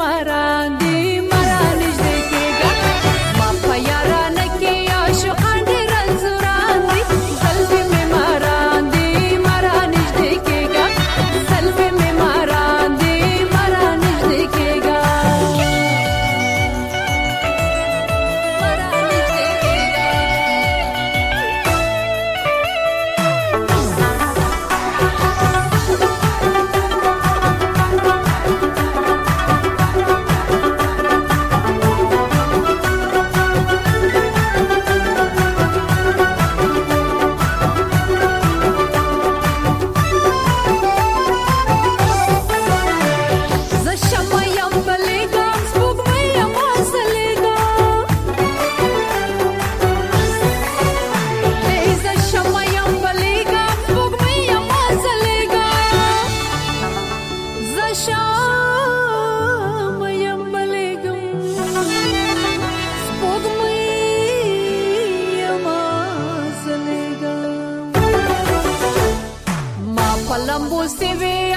Maran. Mambo Stevie.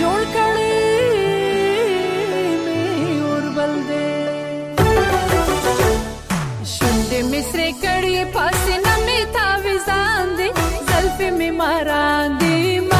ಜೋಳ್ಕಳಿ ಉರ್ಬಲ್ದೆ ಶುಂಠಿ ಮಿಸ್ರೆ ಕಡಿ ಪಾಸಿನ ಮೇ ತಾವಿಸಾಂದಿ ಸಲ್ಫಿ ಮೇ ಮಾರಾಂದಿ ಮಾ